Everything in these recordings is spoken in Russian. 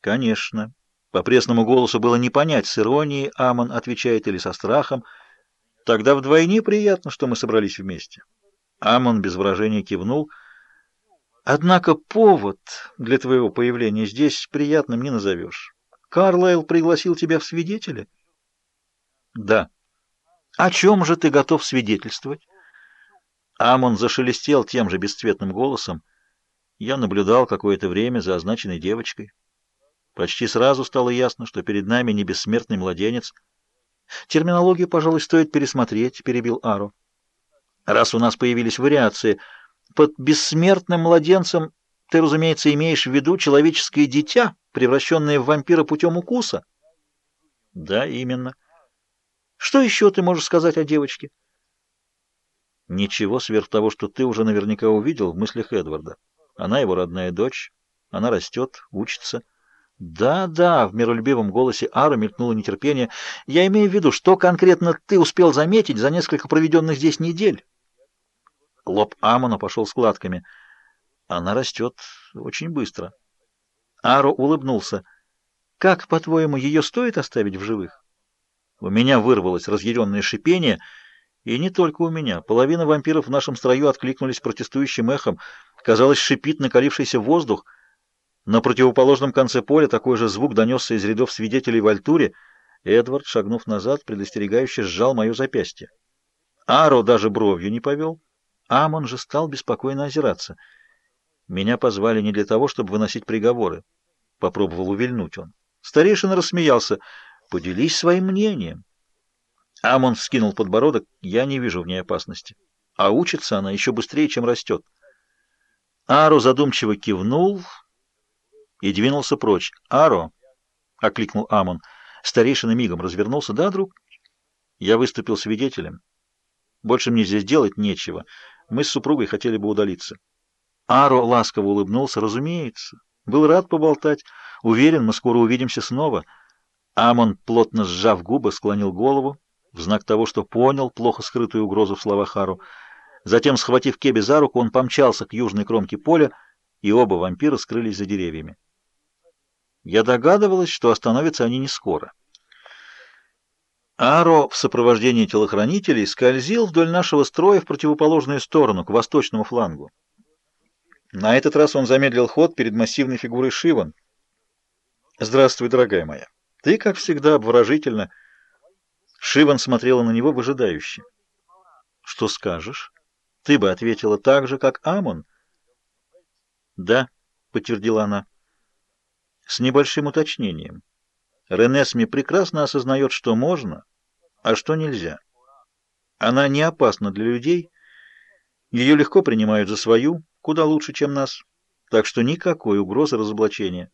Конечно. По пресному голосу было не понять, с иронией Амон отвечает или со страхом. Тогда вдвойне приятно, что мы собрались вместе. Амон без выражения кивнул. Однако повод для твоего появления здесь приятным не назовешь. Карлайл пригласил тебя в свидетели? Да. О чем же ты готов свидетельствовать? Амон зашелестел тем же бесцветным голосом. Я наблюдал какое-то время за означенной девочкой. Почти сразу стало ясно, что перед нами не бессмертный младенец. Терминологию, пожалуй, стоит пересмотреть, перебил Ару. Раз у нас появились вариации, под бессмертным младенцем ты, разумеется, имеешь в виду человеческое дитя, превращенное в вампира путем укуса? Да, именно. Что еще ты можешь сказать о девочке? Ничего сверх того, что ты уже наверняка увидел в мыслях Эдварда. Она его родная дочь, она растет, учится. Да-да, в миролюбивом голосе Ара мелькнуло нетерпение. Я имею в виду, что конкретно ты успел заметить за несколько проведенных здесь недель? Лоб Амона пошел складками. Она растет очень быстро. Аро улыбнулся. Как, по-твоему, ее стоит оставить в живых? У меня вырвалось разъяренное шипение — и не только у меня. Половина вампиров в нашем строю откликнулись протестующим эхом. Казалось, шипит накалившийся воздух. На противоположном конце поля такой же звук донесся из рядов свидетелей в альтуре. Эдвард, шагнув назад, предостерегающе сжал мое запястье. Аро даже бровью не повел. Амон же стал беспокойно озираться. Меня позвали не для того, чтобы выносить приговоры. Попробовал увильнуть он. Старейшина рассмеялся. «Поделись своим мнением». Амон вскинул подбородок. Я не вижу в ней опасности. А учится она еще быстрее, чем растет. Аро задумчиво кивнул и двинулся прочь. «Аро!» — окликнул Амон. Старейшина мигом развернулся. «Да, друг?» Я выступил свидетелем. Больше мне здесь делать нечего. Мы с супругой хотели бы удалиться. Аро ласково улыбнулся. «Разумеется. Был рад поболтать. Уверен, мы скоро увидимся снова». Амон, плотно сжав губы, склонил голову в знак того, что понял плохо скрытую угрозу в словах Хару. Затем, схватив Кеби за руку, он помчался к южной кромке поля, и оба вампира скрылись за деревьями. Я догадывалась, что остановятся они не скоро. Аро в сопровождении телохранителей скользил вдоль нашего строя в противоположную сторону, к восточному флангу. На этот раз он замедлил ход перед массивной фигурой Шиван. «Здравствуй, дорогая моя. Ты, как всегда, обворожительно...» Шиван смотрела на него выжидающе. «Что скажешь? Ты бы ответила так же, как Амон?» «Да», — подтвердила она, — «с небольшим уточнением. Ренесми прекрасно осознает, что можно, а что нельзя. Она не опасна для людей, ее легко принимают за свою, куда лучше, чем нас, так что никакой угрозы разоблачения».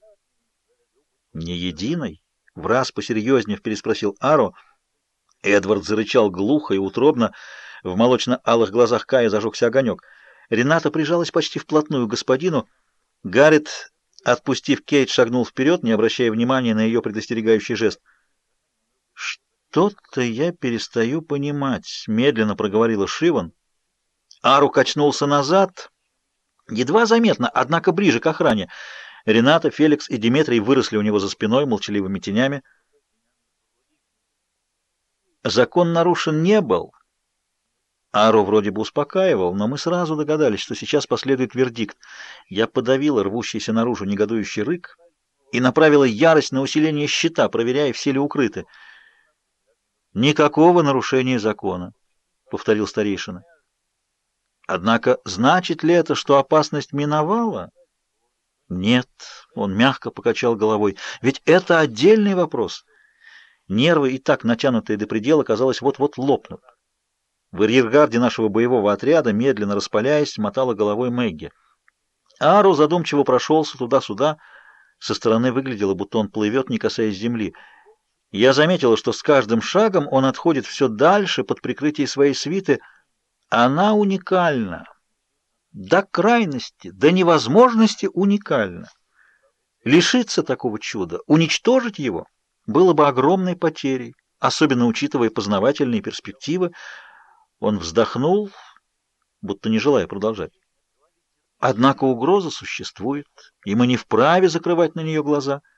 «Не единой?» — враз посерьезнее переспросил Аро — Эдвард зарычал глухо и утробно. В молочно-алых глазах Кая зажегся огонек. Рената прижалась почти вплотную к господину. Гаррет, отпустив Кейт, шагнул вперед, не обращая внимания на ее предостерегающий жест. «Что-то я перестаю понимать», — медленно проговорила Шиван. Ару качнулся назад, едва заметно, однако ближе к охране. Рената, Феликс и Диметрий выросли у него за спиной молчаливыми тенями. Закон нарушен не был. Аро вроде бы успокаивал, но мы сразу догадались, что сейчас последует вердикт. Я подавила рвущийся наружу негодующий рык и направила ярость на усиление щита, проверяя, все ли укрыты. «Никакого нарушения закона», — повторил старейшина. «Однако значит ли это, что опасность миновала?» «Нет», — он мягко покачал головой, — «ведь это отдельный вопрос». Нервы, и так натянутые до предела, казалось, вот-вот лопнут. В арьергарде нашего боевого отряда, медленно распаляясь, мотала головой Мэгги. Ару задумчиво прошелся туда-сюда. Со стороны выглядело, будто он плывет, не касаясь земли. Я заметила, что с каждым шагом он отходит все дальше под прикрытие своей свиты. Она уникальна. До крайности, до невозможности уникальна. Лишиться такого чуда, уничтожить его — было бы огромной потерей, особенно учитывая познавательные перспективы. Он вздохнул, будто не желая продолжать. Однако угроза существует, и мы не вправе закрывать на нее глаза —